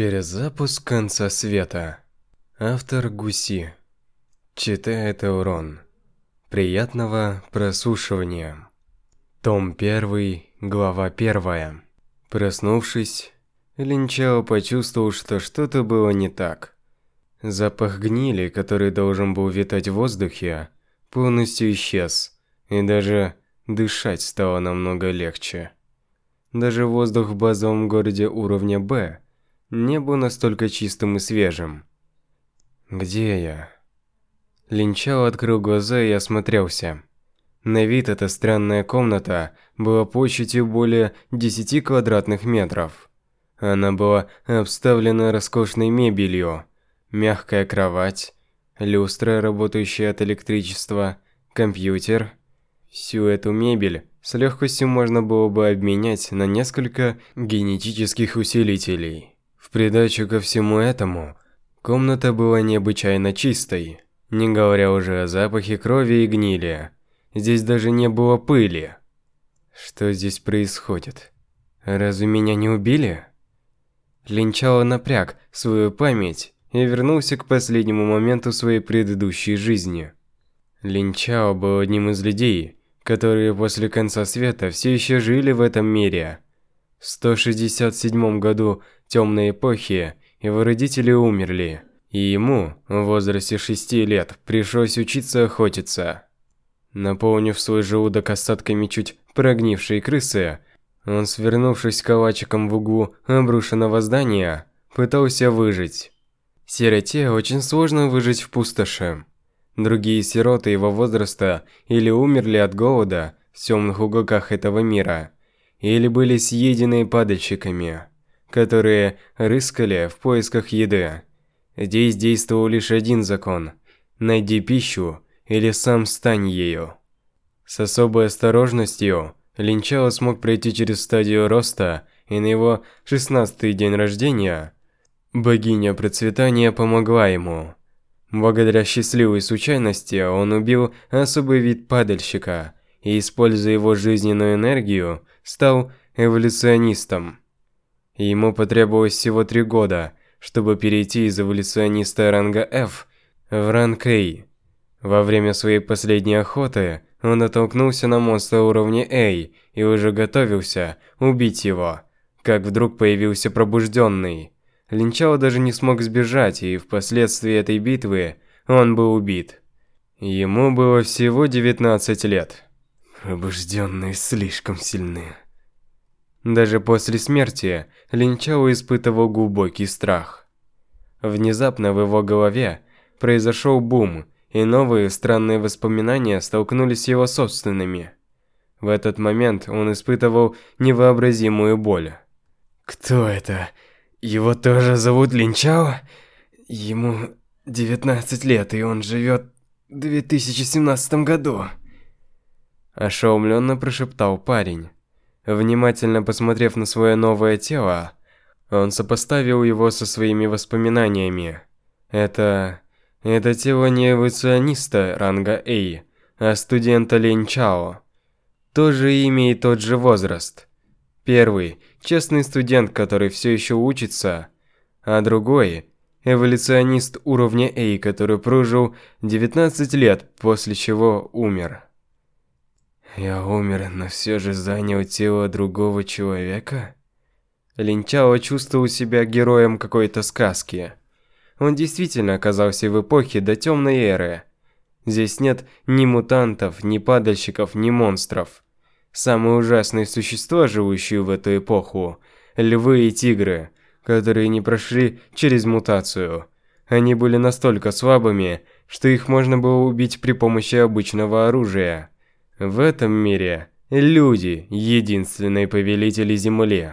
Перезапуск конца света. Автор Гуси. Читает Урон. Приятного прослушивания. Том 1, глава 1. Проснувшись, Линчао почувствовал, что что-то было не так. Запах гнили, который должен был витать в воздухе, полностью исчез, и даже дышать стало намного легче. Даже воздух в базовом городе уровня Б – не был настолько чистым и свежим. «Где я?» Линчао открыл глаза и осмотрелся. На вид эта странная комната была площадью более 10 квадратных метров. Она была обставлена роскошной мебелью, мягкая кровать, люстра, работающая от электричества, компьютер. Всю эту мебель с легкостью можно было бы обменять на несколько генетических усилителей. В придачу ко всему этому, комната была необычайно чистой, не говоря уже о запахе крови и гнили. Здесь даже не было пыли. Что здесь происходит? Разве меня не убили? Линчало напряг свою память и вернулся к последнему моменту своей предыдущей жизни. Линчао был одним из людей, которые после конца света все еще жили в этом мире. В 167 году темной эпохи его родители умерли, и ему, в возрасте шести лет, пришлось учиться охотиться. Наполнив свой желудок остатками чуть прогнившей крысы, он, свернувшись калачиком в углу обрушенного здания, пытался выжить. Сироте очень сложно выжить в пустоши. Другие сироты его возраста или умерли от голода в темных уголках этого мира, или были съедены падальщиками которые рыскали в поисках еды. Здесь действовал лишь один закон – найди пищу или сам стань ею. С особой осторожностью Линчао смог пройти через стадию роста, и на его шестнадцатый день рождения богиня процветания помогла ему. Благодаря счастливой случайности он убил особый вид падальщика и, используя его жизненную энергию, стал эволюционистом. Ему потребовалось всего три года, чтобы перейти из эволюциониста ранга F в ранг A. Во время своей последней охоты он натолкнулся на монстра уровня A и уже готовился убить его, как вдруг появился пробужденный. Линчао даже не смог сбежать, и впоследствии этой битвы он был убит. Ему было всего 19 лет. Пробужденные слишком сильны. Даже после смерти Линчао испытывал глубокий страх. Внезапно в его голове произошел бум, и новые странные воспоминания столкнулись с его собственными. В этот момент он испытывал невообразимую боль. «Кто это? Его тоже зовут Линчао? Ему 19 лет, и он живет в 2017 году». Ошеломленно прошептал парень. Внимательно посмотрев на свое новое тело, он сопоставил его со своими воспоминаниями. Это... это тело не эволюциониста ранга A, а студента Лин Чао. То же имя и тот же возраст. Первый – честный студент, который все еще учится, а другой – эволюционист уровня A, который прожил 19 лет, после чего умер. Я умер, но все же занял тело другого человека? Линчао чувствовал себя героем какой-то сказки. Он действительно оказался в эпохе до темной эры. Здесь нет ни мутантов, ни падальщиков, ни монстров. Самые ужасные существа, живущие в эту эпоху – львы и тигры, которые не прошли через мутацию. Они были настолько слабыми, что их можно было убить при помощи обычного оружия. В этом мире люди – единственные повелители Земли.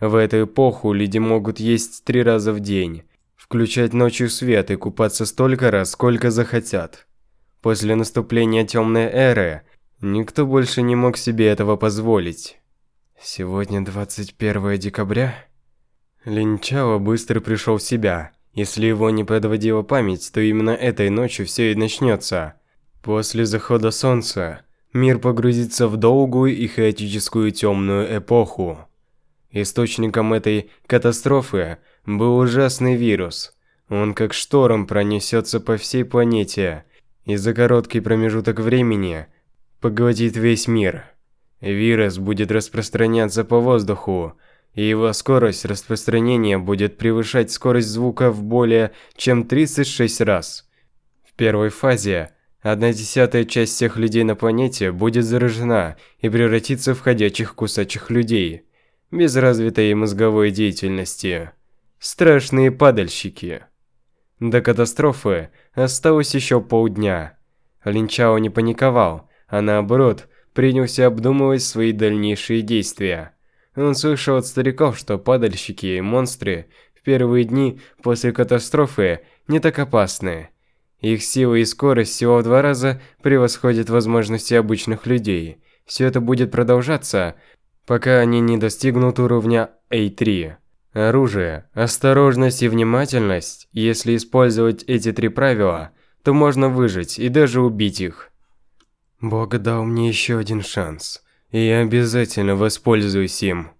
В эту эпоху люди могут есть три раза в день, включать ночью свет и купаться столько раз, сколько захотят. После наступления темной эры никто больше не мог себе этого позволить. Сегодня 21 декабря. Линчао быстро пришел в себя. Если его не подводила память, то именно этой ночью все и начнется. После захода солнца мир погрузится в долгую и хаотическую темную эпоху. Источником этой катастрофы был ужасный вирус. Он как шторм пронесется по всей планете и за короткий промежуток времени поглотит весь мир. Вирус будет распространяться по воздуху, и его скорость распространения будет превышать скорость звука в более чем 36 раз. В первой фазе одна десятая часть всех людей на планете будет заражена и превратится в ходячих кусачих людей, без развитой мозговой деятельности. Страшные падальщики. До катастрофы осталось еще полдня. Линчао не паниковал, а наоборот, принялся обдумывать свои дальнейшие действия. Он слышал от стариков, что падальщики и монстры в первые дни после катастрофы не так опасны. Их сила и скорость всего в два раза превосходят возможности обычных людей. Все это будет продолжаться, пока они не достигнут уровня A3. Оружие, осторожность и внимательность. Если использовать эти три правила, то можно выжить и даже убить их. Бог дал мне еще один шанс, и я обязательно воспользуюсь им.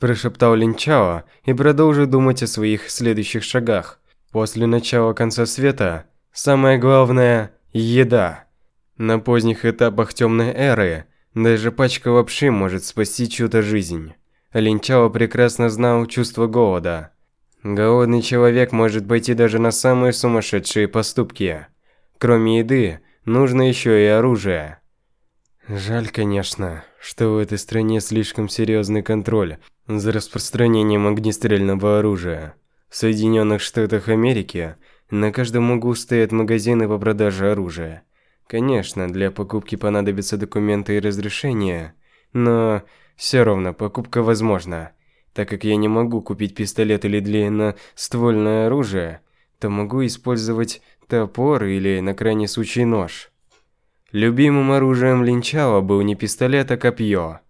Прошептал Линчао и продолжил думать о своих следующих шагах. После начала конца света, самое главное – еда. На поздних этапах темной эры даже пачка лапши может спасти чью-то жизнь. Линчао прекрасно знал чувство голода. Голодный человек может пойти даже на самые сумасшедшие поступки. Кроме еды, нужно еще и оружие. Жаль, конечно, что в этой стране слишком серьезный контроль за распространением огнестрельного оружия. В Соединенных Штатах Америки на каждом углу стоят магазины по продаже оружия. Конечно, для покупки понадобятся документы и разрешения, но все равно покупка возможна. Так как я не могу купить пистолет или длинноствольное оружие, то могу использовать топор или, на крайний случай, нож. Любимым оружием Линчао был не пистолет, а копье,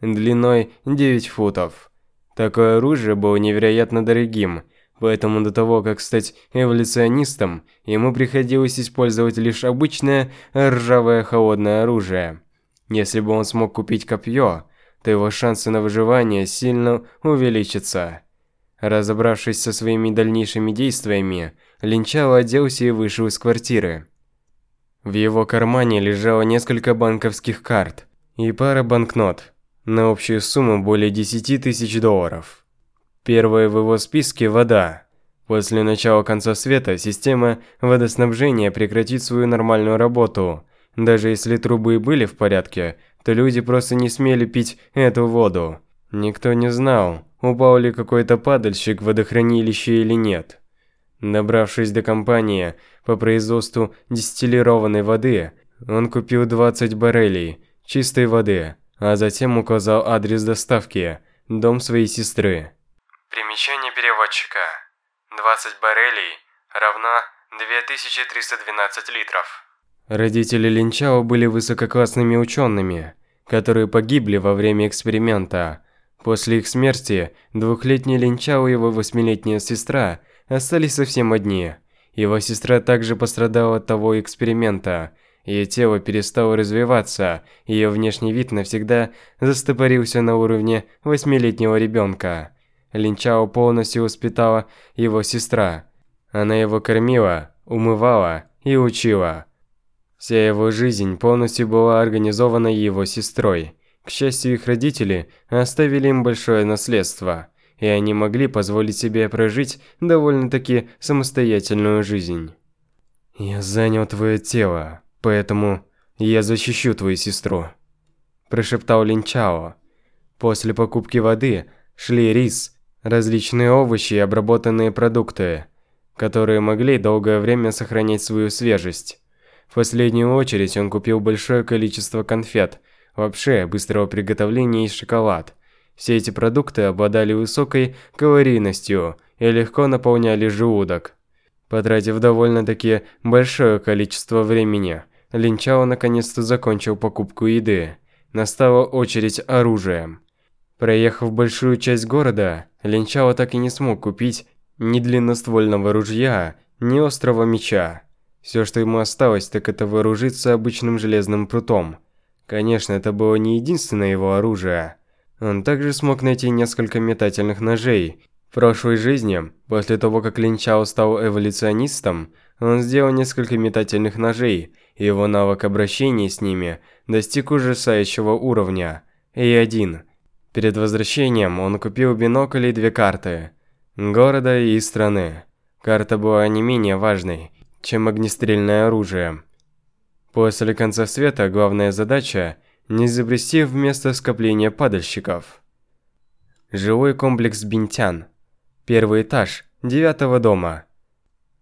длиной 9 футов. Такое оружие было невероятно дорогим, поэтому до того, как стать эволюционистом, ему приходилось использовать лишь обычное ржавое холодное оружие. Если бы он смог купить копье, то его шансы на выживание сильно увеличатся. Разобравшись со своими дальнейшими действиями, Линчао оделся и вышел из квартиры. В его кармане лежало несколько банковских карт и пара банкнот на общую сумму более 10 тысяч долларов. Первая в его списке – вода. После начала конца света система водоснабжения прекратит свою нормальную работу. Даже если трубы были в порядке, то люди просто не смели пить эту воду. Никто не знал, упал ли какой-то падальщик в водохранилище или нет. Добравшись до компании по производству дистиллированной воды, он купил 20 баррелей чистой воды, а затем указал адрес доставки – дом своей сестры. Примечание переводчика. 20 баррелей равно 2312 литров. Родители Линчао были высококлассными учеными, которые погибли во время эксперимента. После их смерти двухлетний Линчао и его восьмилетняя сестра остались совсем одни. Его сестра также пострадала от того эксперимента. Ее тело перестало развиваться, ее внешний вид навсегда застопорился на уровне восьмилетнего ребенка. Линчао полностью воспитала его сестра. Она его кормила, умывала и учила. Вся его жизнь полностью была организована его сестрой. К счастью, их родители оставили им большое наследство, и они могли позволить себе прожить довольно-таки самостоятельную жизнь. «Я занял твое тело, поэтому я защищу твою сестру», – прошептал Линчао. После покупки воды шли рис, различные овощи и обработанные продукты, которые могли долгое время сохранять свою свежесть. В последнюю очередь он купил большое количество конфет, вообще быстрого приготовления и шоколад. Все эти продукты обладали высокой калорийностью и легко наполняли желудок. Потратив довольно-таки большое количество времени, Линчао наконец-то закончил покупку еды. Настала очередь оружия. Проехав большую часть города, Линчао так и не смог купить ни длинноствольного ружья, ни острого меча. Все, что ему осталось, так это вооружиться обычным железным прутом. Конечно, это было не единственное его оружие. Он также смог найти несколько метательных ножей, В прошлой жизни, после того как Линчао стал эволюционистом, он сделал несколько метательных ножей, и его навык обращения с ними достиг ужасающего уровня A1. Перед возвращением он купил бинокль и две карты – города и страны. Карта была не менее важной, чем огнестрельное оружие. После конца света главная задача – не изобрести вместо скопления падальщиков. Жилой комплекс Бинтян – Первый этаж, девятого дома.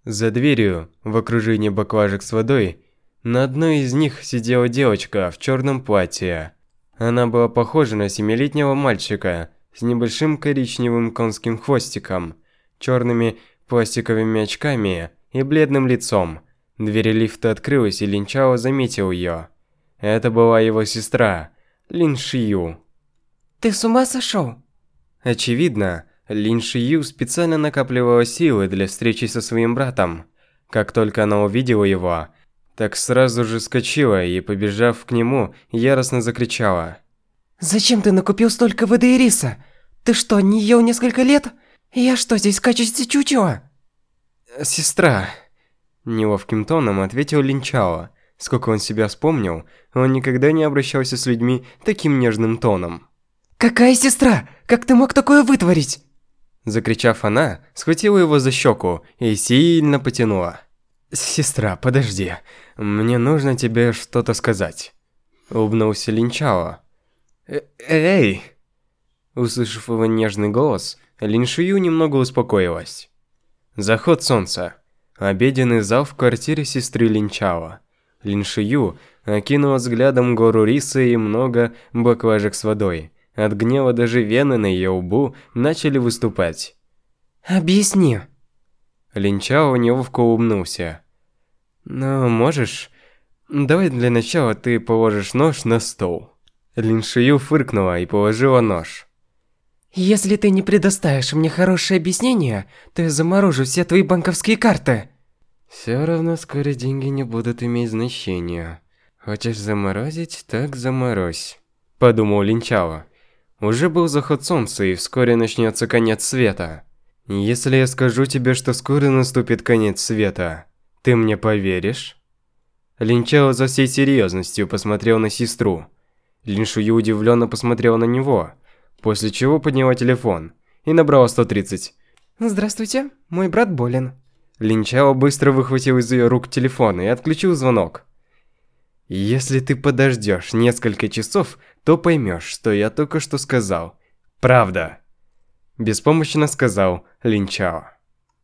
За дверью, в окружении баклажек с водой, на одной из них сидела девочка в черном платье. Она была похожа на семилетнего мальчика с небольшим коричневым конским хвостиком, черными пластиковыми очками и бледным лицом. Дверь лифта открылась, и Линчао заметил ее. Это была его сестра, Лин Шию. «Ты с ума сошел?» Очевидно, Лин Шию специально накапливала силы для встречи со своим братом. Как только она увидела его, так сразу же скочила и, побежав к нему, яростно закричала. «Зачем ты накупил столько воды и риса? Ты что, не ел несколько лет? Я что, здесь качестве чучела?» «Сестра», – неловким тоном ответил Линчао. Сколько он себя вспомнил, он никогда не обращался с людьми таким нежным тоном. «Какая сестра? Как ты мог такое вытворить?» Закричав она, схватила его за щеку и сильно потянула. «Сестра, подожди, мне нужно тебе что-то сказать». Улыбнулся Линчао. «Э «Эй!» Услышав его нежный голос, Линшию немного успокоилась. Заход солнца. Обеденный зал в квартире сестры Линчао. Линшию окинула взглядом гору риса и много баклажек с водой. От гнева даже вены на ее лбу начали выступать. «Объясни». Линчао неловко улыбнулся. «Ну, можешь? Давай для начала ты положишь нож на стол». Линшию фыркнула и положила нож. «Если ты не предоставишь мне хорошее объяснение, то я заморожу все твои банковские карты». «Все равно скоро деньги не будут иметь значения. Хочешь заморозить, так заморозь», – подумал Линчао. Уже был заход солнца, и вскоре начнется конец света. Если я скажу тебе, что скоро наступит конец света, ты мне поверишь? Линчао за всей серьезностью посмотрел на сестру. Линшую удивленно посмотрел на него, после чего подняла телефон и набрала 130. «Здравствуйте, мой брат болен». Линчао быстро выхватил из ее рук телефон и отключил звонок. Если ты подождешь несколько часов, то поймешь, что я только что сказал. Правда. Беспомощно сказал Линчао.